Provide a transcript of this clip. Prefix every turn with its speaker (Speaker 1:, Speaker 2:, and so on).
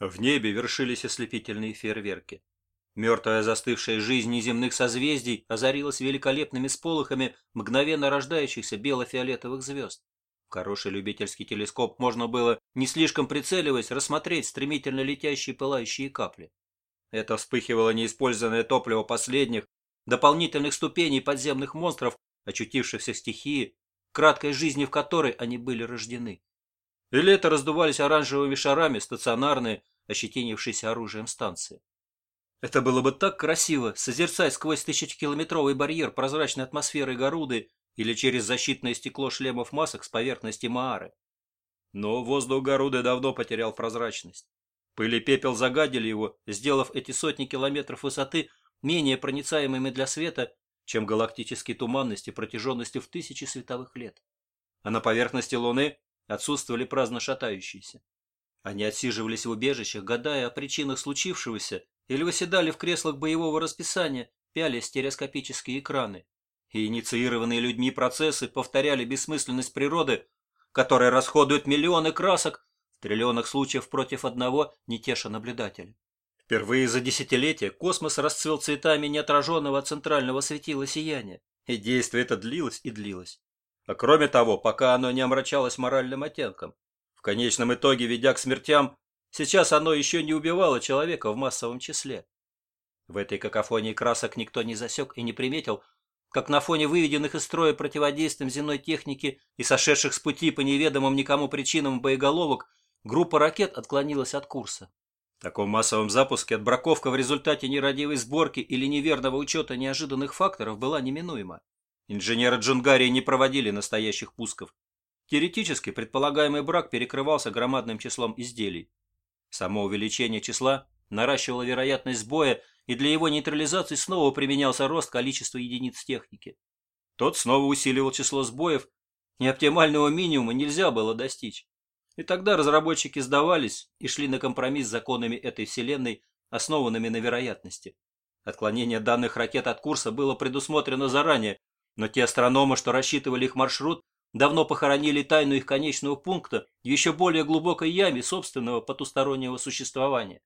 Speaker 1: В небе вершились ослепительные фейерверки. Мертвая застывшая жизнь неземных созвездий озарилась великолепными сполохами мгновенно рождающихся бело-фиолетовых звезд. В хороший любительский телескоп можно было, не слишком прицеливаясь, рассмотреть стремительно летящие пылающие капли. Это вспыхивало неиспользованное топливо последних, дополнительных ступеней подземных монстров, очутившихся в стихии, краткой жизни в которой они были рождены. Или это раздувались оранжевыми шарами стационарные, ощетинившиеся оружием станции. Это было бы так красиво, созерцать сквозь тысячекилометровый барьер прозрачной атмосферы Горуды или через защитное стекло шлемов масок с поверхности Маары. Но воздух Горуды давно потерял прозрачность. Пыль и пепел загадили его, сделав эти сотни километров высоты менее проницаемыми для света, чем галактические туманности протяженностью в тысячи световых лет. А на поверхности Луны отсутствовали праздно шатающиеся. Они отсиживались в убежищах, гадая о причинах случившегося или выседали в креслах боевого расписания, пяли стереоскопические экраны. И инициированные людьми процессы повторяли бессмысленность природы, которая расходует миллионы красок, в триллионах случаев против одного, не теша наблюдателя. Впервые за десятилетия космос расцвел цветами неотраженного центрального светила сияния, и действие это длилось и длилось. А кроме того, пока оно не омрачалось моральным оттенком, в конечном итоге, ведя к смертям, Сейчас оно еще не убивало человека в массовом числе. В этой какофонии красок никто не засек и не приметил, как на фоне выведенных из строя противодействием земной техники и сошедших с пути по неведомым никому причинам боеголовок, группа ракет отклонилась от курса. В таком массовом запуске отбраковка в результате нерадивой сборки или неверного учета неожиданных факторов была неминуема. Инженеры Джунгарии не проводили настоящих пусков. Теоретически предполагаемый брак перекрывался громадным числом изделий. Само увеличение числа наращивало вероятность сбоя, и для его нейтрализации снова применялся рост количества единиц техники. Тот снова усиливал число сбоев, и оптимального минимума нельзя было достичь. И тогда разработчики сдавались и шли на компромисс с законами этой вселенной, основанными на вероятности. Отклонение данных ракет от курса было предусмотрено заранее, но те астрономы, что рассчитывали их маршрут, давно похоронили тайну их конечного пункта в еще более глубокой яме собственного потустороннего существования.